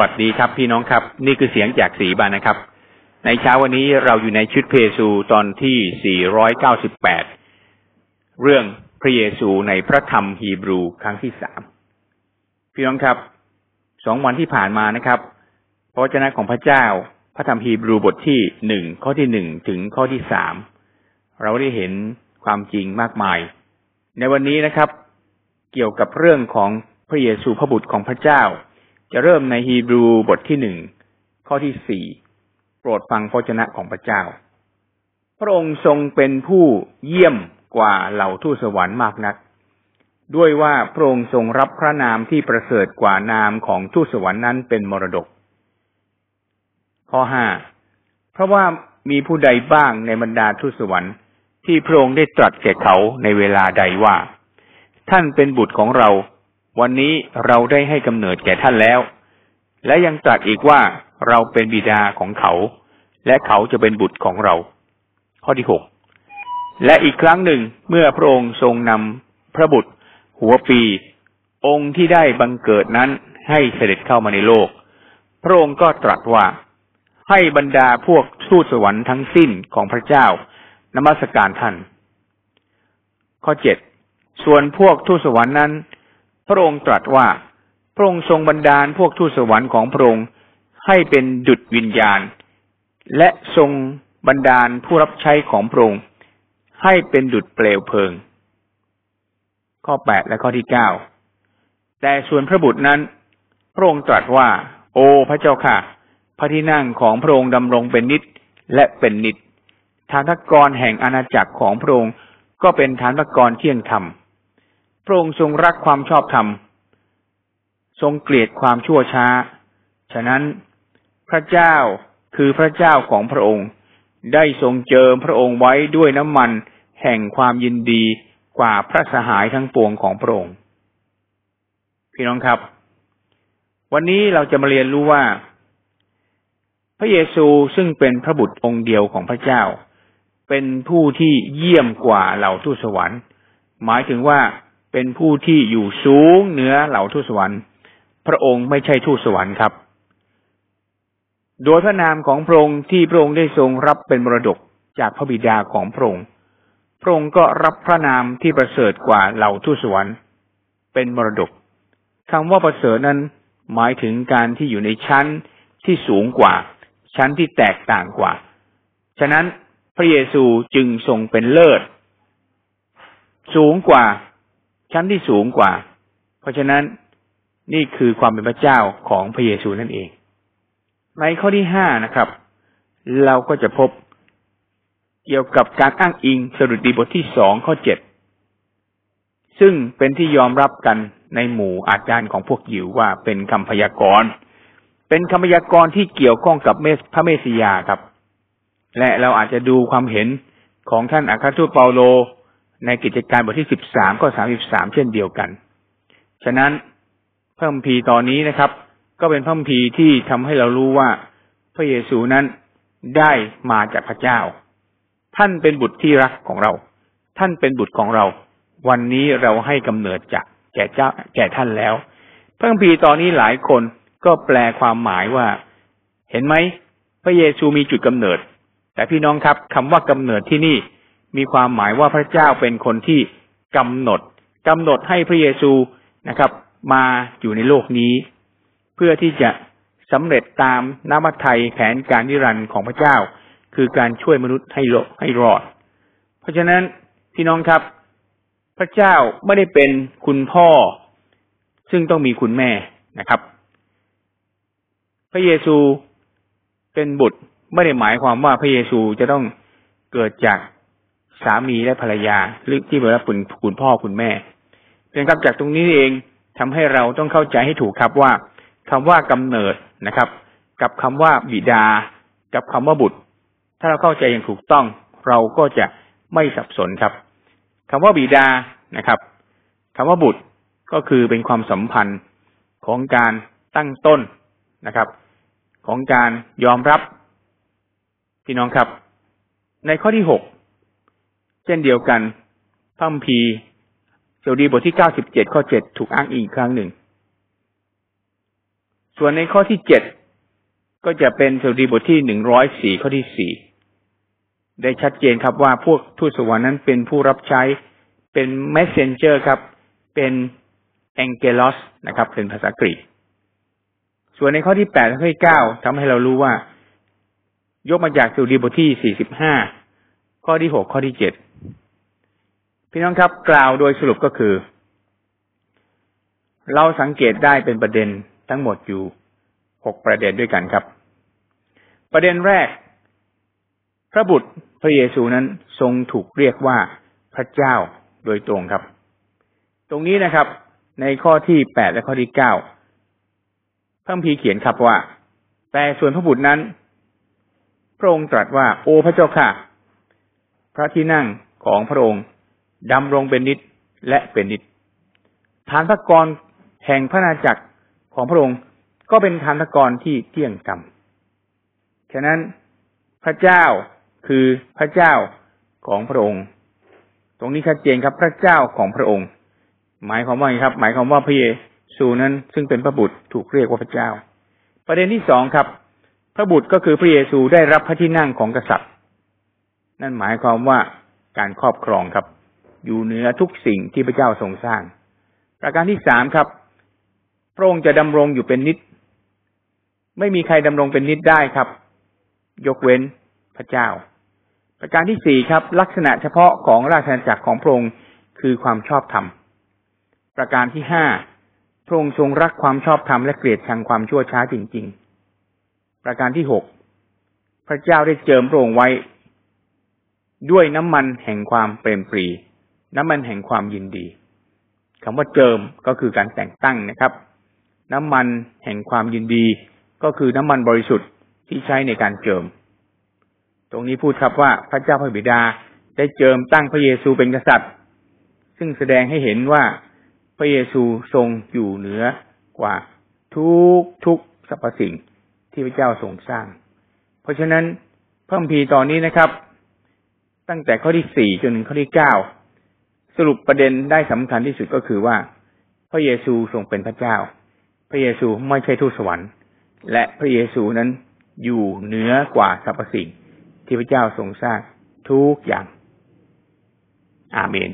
วัสดีครับพี่น้องครับ นี่คือเสียงจากสีบานนะครับ ในเช้าวันนี้เราอยู่ในชุดเพซูตอนที่ 498 เรื่องพระเยซูในพระธรรมฮีบรูครั้งที่สามพี่น้องครับสองวันที่ผ่านมานะครับ พระวจนะของพระเจ้าพระธรรมฮีบรูบทที่หนึ่งข้อที่หนึ่งถึงข้อที่สามเราได้เห็นความจริงมากมาย ในวันนี้นะครับ เกี่ยวกับเรื่องของพระเยซูพระบุตรของพระเจ้า จะเริ่มในฮีบรูบทที่หนึ่งข้อที่สี่โปรดฟังพระชนะของพระเจ้า พระองค์ทรงเป็นผู้เยี่ยมกว่าเหล่าทูตสวรรค์มากนัก ด้วยว่าพระองค์ทรงรับพระนามที่ประเสริฐกว่านามของทูตสวรรค์นั้นเป็นมรดก ข้อห้าเพราะว่ามีผู้ใดบ้างในบรรดาทูตสวรรค์ ที่พระองค์ได้ตรัสแก่เขาในเวลาใดว่า ท่านเป็นบุตรของเรา วันนี้เราได้ให้กำเนิดแก่ท่านแล้ว และยังตรัสอีกว่าเราเป็นบิดาของเขา และเขาจะเป็นบุตรของเรา ข้อที่หกและอีกครั้งหนึ่งเมื่อพระองค์ทรงนำพระบุตร หัวปี องค์ที่ได้บังเกิดนั้นให้เสด็จเข้ามาในโลก พระองค์ก็ตรัสว่า ให้บรรดาพวกทูตสวรรค์ทั้งสิ้นของพระเจ้านมัสการท่าน ข้อเจ็ดส่วนพวกทูตสวรรค์นั้น พระองค์ตรัสว่าพระองค์ทรงบันดาลพวกทูตสวรรค์ของพระองค์ให้เป็นดุจวิญญาณ และทรงบันดาลผู้รับใช้ของพระองค์ให้เป็นดุจเปลวเพลิง ข้อแปดและข้อที่เก้าแต่ส่วนพระบุตรนั้น พระองค์ตรัสว่า โอ้พระเจ้าค่ะ พระที่นั่งของพระองค์ดำรงเป็นนิจและเป็นนิจฐานกรแห่งอาณาจักรของพระองค์ก็เป็นฐานกรเที่ยงธรรม พระองค์ทรงรักความชอบธรรม ทรงเกลียดความชั่วช้า ฉะนั้นพระเจ้าคือพระเจ้าของพระองค์ ได้ทรงเจิมพระองค์ไว้ด้วยน้ำมันแห่งความยินดีกว่าพระสหายทั้งปวงของพระองค์ พี่น้องครับ วันนี้เราจะมาเรียนรู้ว่า พระเยซูซึ่งเป็นพระบุตรองค์เดียวของพระเจ้า เป็นผู้ที่เยี่ยมกว่าเหล่าทูตสวรรค์ หมายถึงว่า เป็นผู้ที่อยู่สูงเหนือเหล่าทูตสวรรค์ พระองค์ไม่ใช่ทูตสวรรค์ครับ โดยพระนามของพระองค์ที่พระองค์ได้ทรงรับเป็นมรดกจากพระบิดาของพระองค์ พระองค์ก็รับพระนามที่ประเสริฐกว่าเหล่าทูตสวรรค์ เป็นมรดกคำว่าประเสริฐนั้นหมายถึงการที่อยู่ในชั้นที่สูงกว่า ชั้นที่แตกต่างกว่า ฉะนั้นพระเยซูจึงทรงเป็นเลิศ สูงกว่า ชั้นที่สูงกว่า เพราะฉะนั้นนี่คือความเป็นพระเจ้าของพระเยซูนั่นเอง ในข้อที่ห้านะครับ เราก็จะพบเกี่ยวกับการอ้างอิงสรุดีบทที่สองข้อเจ็ดซึ่งเป็นที่ยอมรับกันในหมู่อาจารย์ของพวกยิวว่าเป็นคำพยากรณ์ เป็นคำพยากรณ์ที่เกี่ยวข้องกับพระเมสสิยาครับ และเราอาจจะดูความเห็นของท่านอัครทูตเปาโล ในกิจการบทที่สิบสามก็สามสิบสามเช่นเดียวกัน ฉะนั้นพระคัมภีร์ตอนนี้นะครับ ก็เป็นพระคัมภีร์ที่ทำให้เรารู้ว่าพระเยซูนั้นได้มาจากพระเจ้า ท่านเป็นบุตรที่รักของเรา ท่านเป็นบุตรของเรา วันนี้เราให้กำเนิดจากแก่เจ้า แก่ท่านแล้ว พระคัมภีร์ตอนนี้หลายคนก็แปลความหมายว่า เห็นไหมพระเยซูมีจุดกำเนิด แต่พี่น้องครับคำว่ากำเนิดที่นี่ มีความหมายว่าพระเจ้าเป็นคนที่กำหนดกำหนดให้พระเยซูนะครับ มาอยู่ในโลกนี้ เพื่อที่จะสำเร็จตามน้ำมัทยแผนการนิรันดร์ของพระเจ้า คือการช่วยมนุษย์ให้ให้รอด เพราะฉะนั้นพี่น้องครับ พระเจ้าไม่ได้เป็นคุณพ่อ ซึ่งต้องมีคุณแม่นะครับ พระเยซูเป็นบุตรไม่ได้หมายความว่าพระเยซูจะต้องเกิดจาก สามีและภรรยาหรือที่เรียกว่าคุณคุณพ่อคุณแม่เป็นครับจากตรงนี้เองทำให้เราต้องเข้าใจให้ถูกครับว่าคำว่ากำเนิดนะครับ กับคำว่าบิดา กับคำว่าบุตร ถ้าเราเข้าใจอย่างถูกต้อง เราก็จะไม่สับสนครับคำว่าบิดานะครับคำว่าบุตรก็คือเป็นความสัมพันธ์ของการตั้งต้นนะครับ ของการยอมรับพี่น้องครับ ในข้อที่หก เช่นเดียวกันพัมพีสดีบทที่เก้าสิบเจ็ดข้อเจ็ดถูกอ้างอิงครั้งหนึ่ง ส่วนในข้อที่เจ็ดก็จะเป็นสดุดีบทที่หนึ่งร้อยสี่ข้อที่สี่ได้ชัดเจนครับว่าพวกทูตสวรรค์นั้นเป็นผู้รับใช้เป็น messenger ครับ เป็น angelos นะครับ เป็นภาษากรีกส่วนในข้อที่แปดและข้อที่เก้าทำให้เรารู้ว่า ยกมาจากสุดีบทที่สี่สิบห้าข้อที่หกข้อที่เจ็ด พี่น้องครับ กล่าวโดยสรุปก็คือ เราสังเกตได้เป็นประเด็นทั้งหมดอยู่หกประเด็นด้วยกันครับ ประเด็นแรก พระบุตรพระเยซูนั้นทรงถูกเรียกว่าพระเจ้าโดยตรงครับ ตรงนี้นะครับ ในข้อที่แปดและข้อที่เก้าพระพีเขียนครับว่า แต่ส่วนพระบุตรนั้น พระองค์ตรัสว่า โอ้พระเจ้าค่ะ พระที่นั่งของพระองค์ ดำรงเป็นนิดและเป็นนิดฐานพระกรแห่งพระนาจักรของพระองค์ก็เป็นฐานพระกรที่เที่ยงธรรมฉะนั้นพระเจ้าคือพระเจ้าของพระองค์ ตรงนี้ชัดเจนครับพระเจ้าของพระองค์ หมายความว่าไงครับ หมายความว่าพระเยซูนั้นซึ่งเป็นพระบุตรถูกเรียกว่าพระเจ้า ประเด็นที่สองครับ พระบุตรก็คือพระเยซูได้รับพระที่นั่งของกษัตริย์ นั่นหมายความว่าการครอบครองครับ อยู่เหนือทุกสิ่งที่พระเจ้าทรงสร้าง ประการที่สามครับ พระองค์จะดำรงอยู่เป็นนิด ไม่มีใครดำรงเป็นนิดได้ครับ ยกเว้นพระเจ้า ประการที่สี่ครับ ลักษณะเฉพาะของราชอาณาจักรของพระองค์คือความชอบธรรม ประการที่ห้าพระองค์ทรงรักความชอบธรรมและเกลียดชังความชั่วช้าจริง ๆ ประการที่หกพระเจ้าได้เจิมพระองค์ไว้ ด้วยน้ำมันแห่งความเปรมปรี น้ำมันแห่งความยินดีคำว่าเจิมก็คือการแต่งตั้งนะครับ น้ำมันแห่งความยินดี ก็คือน้ำมันบริสุทธิ์ที่ใช้ในการเจิม ตรงนี้พูดครับว่าพระเจ้าพระบิดาได้เจิมตั้งพระเยซูเป็นกษัตริย์ ซึ่งแสดงให้เห็นว่าพระเยซูทรงอยู่เหนือกว่าทุกทุกสรรพสิ่งที่พระเจ้าทรงสร้าง เพราะฉะนั้นพระคัมภีร์ตอนนี้นะครับ ตั้งแต่ข้อที่สี่จนถึงข้อที่เก้า สรุปประเด็นได้สำคัญที่สุดก็คือว่า พระเยซูทรงเป็นพระเจ้า พระเยซูไม่ใช่ทูตสวรรค์ และพระเยซูนั้นอยู่เหนือกว่าสรรพสิ่งที่พระเจ้าทรงสร้างทุกอย่าง อาเมน